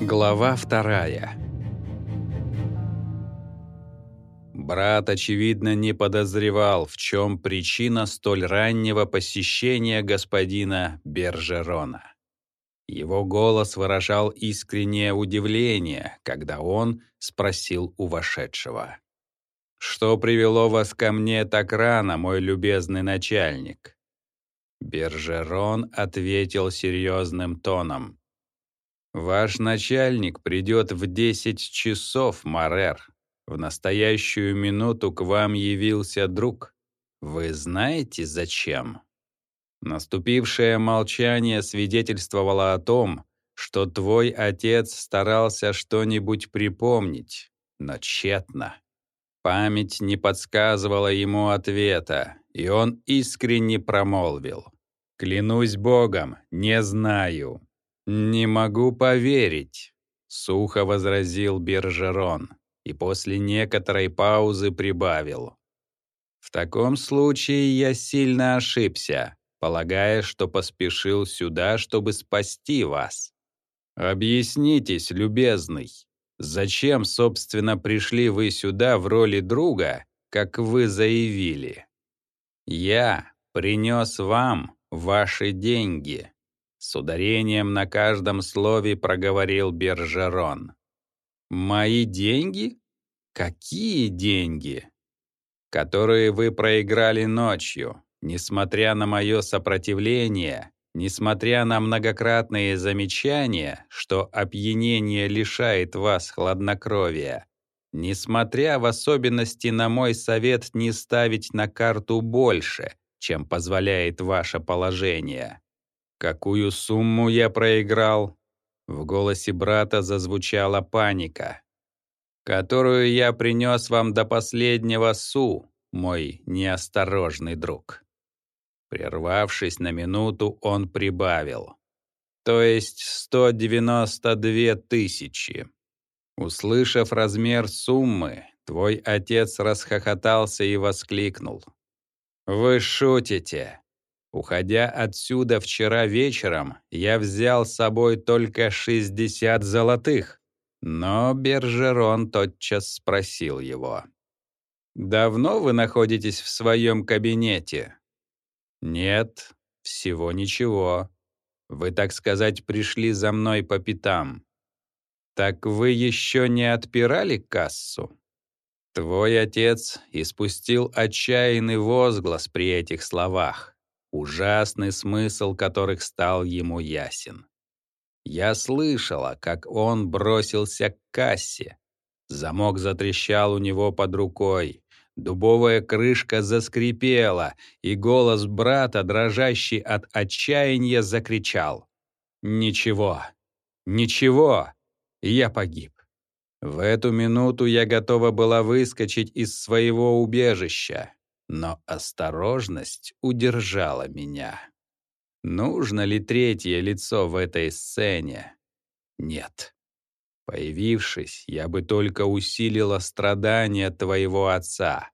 Глава вторая Брат, очевидно, не подозревал, в чем причина столь раннего посещения господина Бержерона. Его голос выражал искреннее удивление, когда он спросил у вошедшего. «Что привело вас ко мне так рано, мой любезный начальник?» Бержерон ответил серьезным тоном. «Ваш начальник придет в десять часов, Марер. В настоящую минуту к вам явился друг. Вы знаете, зачем?» Наступившее молчание свидетельствовало о том, что твой отец старался что-нибудь припомнить, но тщетно. Память не подсказывала ему ответа, и он искренне промолвил. «Клянусь Богом, не знаю». «Не могу поверить», — сухо возразил Бержерон и после некоторой паузы прибавил. «В таком случае я сильно ошибся, полагая, что поспешил сюда, чтобы спасти вас. Объяснитесь, любезный, зачем, собственно, пришли вы сюда в роли друга, как вы заявили? Я принес вам ваши деньги. С ударением на каждом слове проговорил Бержерон. «Мои деньги? Какие деньги?» «Которые вы проиграли ночью, несмотря на мое сопротивление, несмотря на многократные замечания, что опьянение лишает вас хладнокровия, несмотря в особенности на мой совет не ставить на карту больше, чем позволяет ваше положение. Какую сумму я проиграл? В голосе брата зазвучала паника. Которую я принес вам до последнего су, мой неосторожный друг. Прервавшись на минуту, он прибавил. То есть 192 тысячи. Услышав размер суммы, твой отец расхохотался и воскликнул. «Вы шутите. Уходя отсюда вчера вечером, я взял с собой только 60 золотых». Но Бержерон тотчас спросил его. «Давно вы находитесь в своем кабинете?» «Нет, всего ничего. Вы, так сказать, пришли за мной по пятам. Так вы еще не отпирали кассу?» Твой отец испустил отчаянный возглас при этих словах, ужасный смысл которых стал ему ясен. Я слышала, как он бросился к кассе. Замок затрещал у него под рукой, дубовая крышка заскрипела, и голос брата, дрожащий от отчаяния, закричал. «Ничего, ничего, я погиб. В эту минуту я готова была выскочить из своего убежища, но осторожность удержала меня. Нужно ли третье лицо в этой сцене? Нет. Появившись, я бы только усилила страдания твоего отца.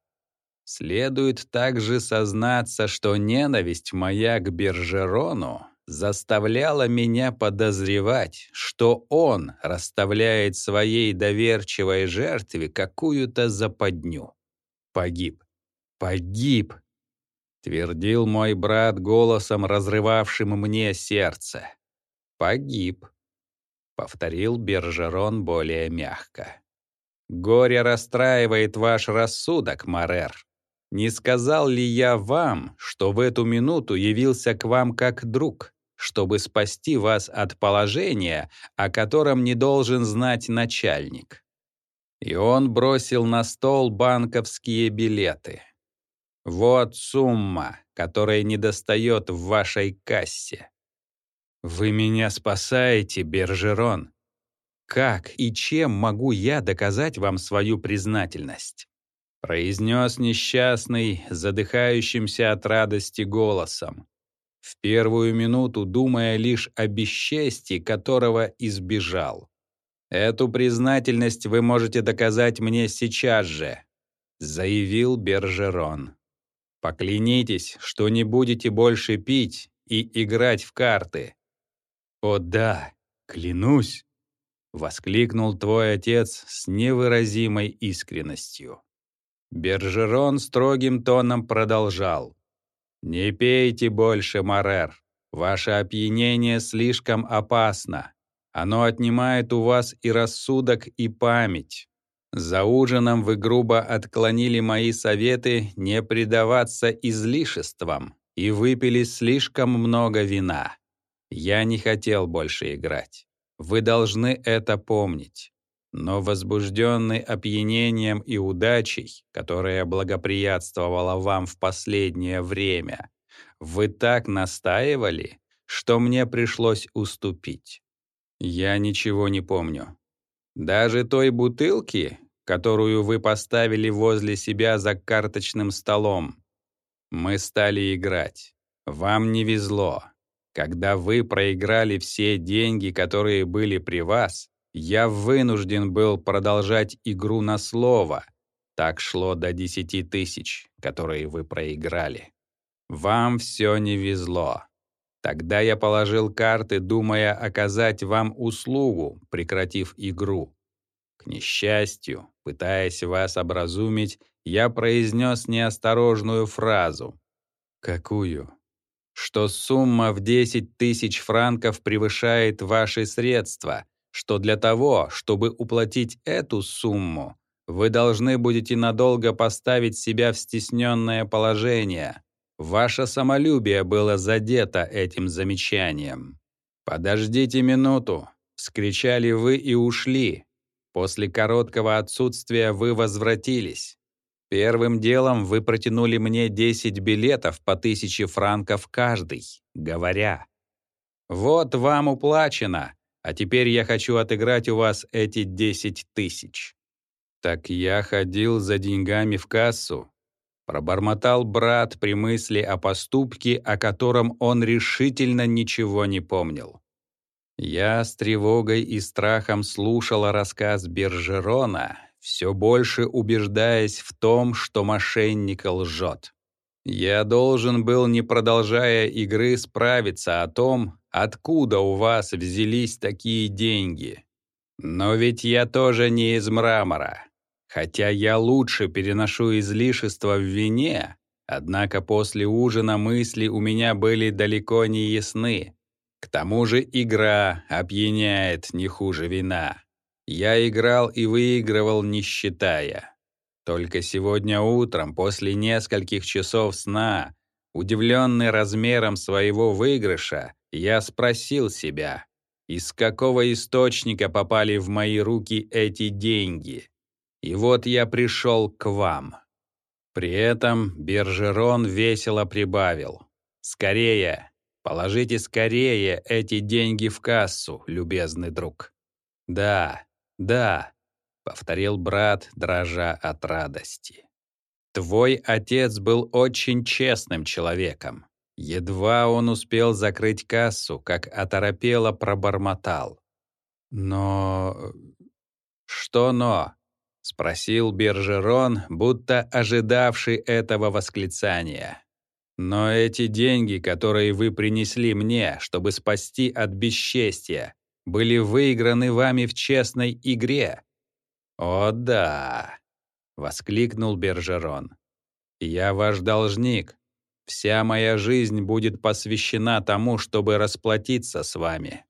Следует также сознаться, что ненависть моя к Бержерону заставляло меня подозревать, что он расставляет своей доверчивой жертве какую-то западню. Погиб. Погиб. Твердил мой брат голосом, разрывавшим мне сердце. Погиб. Повторил Бержерон более мягко. Горе расстраивает ваш рассудок, Марер. Не сказал ли я вам, что в эту минуту явился к вам как друг? чтобы спасти вас от положения, о котором не должен знать начальник. И он бросил на стол банковские билеты. Вот сумма, которая недостает в вашей кассе. Вы меня спасаете, Бержерон. Как и чем могу я доказать вам свою признательность? произнес несчастный, задыхающимся от радости голосом в первую минуту думая лишь о бесчестии, которого избежал. «Эту признательность вы можете доказать мне сейчас же», — заявил Бержерон. «Поклянитесь, что не будете больше пить и играть в карты». «О да, клянусь», воскликнул твой отец с невыразимой искренностью. Бержерон строгим тоном продолжал. «Не пейте больше, Марер. Ваше опьянение слишком опасно. Оно отнимает у вас и рассудок, и память. За ужином вы грубо отклонили мои советы не предаваться излишествам и выпили слишком много вина. Я не хотел больше играть. Вы должны это помнить. Но возбужденный опьянением и удачей, которая благоприятствовала вам в последнее время, вы так настаивали, что мне пришлось уступить. Я ничего не помню. Даже той бутылки, которую вы поставили возле себя за карточным столом. Мы стали играть. Вам не везло. Когда вы проиграли все деньги, которые были при вас, я вынужден был продолжать игру на слово. Так шло до десяти тысяч, которые вы проиграли. Вам все не везло. Тогда я положил карты, думая оказать вам услугу, прекратив игру. К несчастью, пытаясь вас образумить, я произнес неосторожную фразу. Какую? Что сумма в 10 тысяч франков превышает ваши средства, что для того, чтобы уплатить эту сумму, вы должны будете надолго поставить себя в стесненное положение. Ваше самолюбие было задето этим замечанием. «Подождите минуту!» — вскричали вы и ушли, После короткого отсутствия вы возвратились. Первым делом вы протянули мне 10 билетов по тысяче франков каждый, говоря, «Вот вам уплачено, а теперь я хочу отыграть у вас эти 10 тысяч». Так я ходил за деньгами в кассу, пробормотал брат при мысли о поступке, о котором он решительно ничего не помнил. Я с тревогой и страхом слушала рассказ Бержерона, все больше убеждаясь в том, что мошенник лжет. Я должен был, не продолжая игры, справиться о том, откуда у вас взялись такие деньги. Но ведь я тоже не из мрамора. Хотя я лучше переношу излишества в вине, однако после ужина мысли у меня были далеко не ясны. К тому же игра опьяняет не хуже вина. Я играл и выигрывал, не считая. Только сегодня утром, после нескольких часов сна, удивленный размером своего выигрыша, я спросил себя, из какого источника попали в мои руки эти деньги. И вот я пришел к вам. При этом Бержерон весело прибавил. «Скорее, Положите скорее эти деньги в кассу, любезный друг. Да, да, повторил брат, дрожа от радости. Твой отец был очень честным человеком. Едва он успел закрыть кассу, как оторопело пробормотал. Но... Что но? Спросил Бержерон, будто ожидавший этого восклицания. Но эти деньги, которые вы принесли мне, чтобы спасти от бесчестия, были выиграны вами в честной игре. О да, воскликнул Бержерон. Я ваш должник. Вся моя жизнь будет посвящена тому, чтобы расплатиться с вами.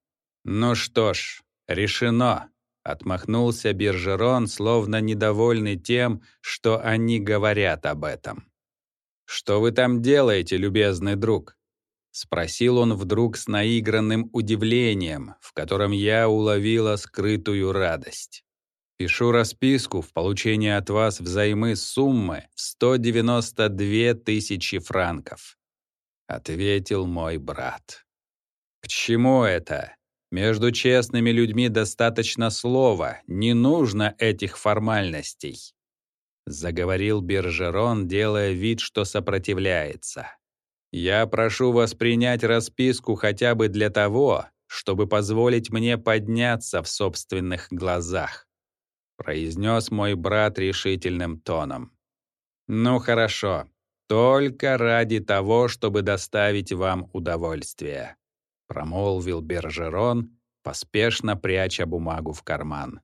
Ну что ж, решено. Отмахнулся Бержерон, словно недовольный тем, что они говорят об этом. «Что вы там делаете, любезный друг?» — спросил он вдруг с наигранным удивлением, в котором я уловила скрытую радость. «Пишу расписку в получение от вас взаймы суммы в 192 тысячи франков», — ответил мой брат. «К чему это? Между честными людьми достаточно слова, не нужно этих формальностей заговорил Бержерон, делая вид, что сопротивляется. Я прошу вас принять расписку хотя бы для того, чтобы позволить мне подняться в собственных глазах, произнес мой брат решительным тоном. Ну хорошо, только ради того, чтобы доставить вам удовольствие, промолвил Бержерон, поспешно пряча бумагу в карман.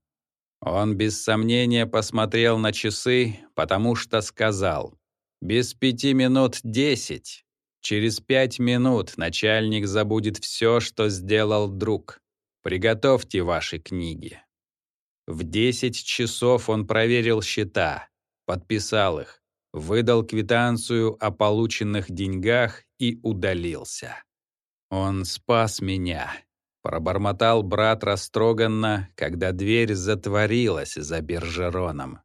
Он без сомнения посмотрел на часы, потому что сказал «Без пяти минут десять. Через пять минут начальник забудет все, что сделал друг. Приготовьте ваши книги». В десять часов он проверил счета, подписал их, выдал квитанцию о полученных деньгах и удалился. Он спас меня. Пробормотал брат растроганно, когда дверь затворилась за Бержероном.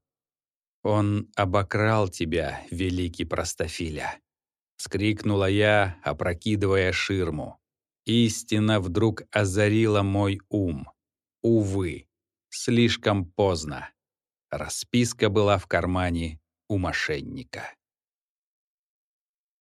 «Он обокрал тебя, великий простофиля!» — скрикнула я, опрокидывая ширму. Истина вдруг озарила мой ум. Увы, слишком поздно. Расписка была в кармане у мошенника.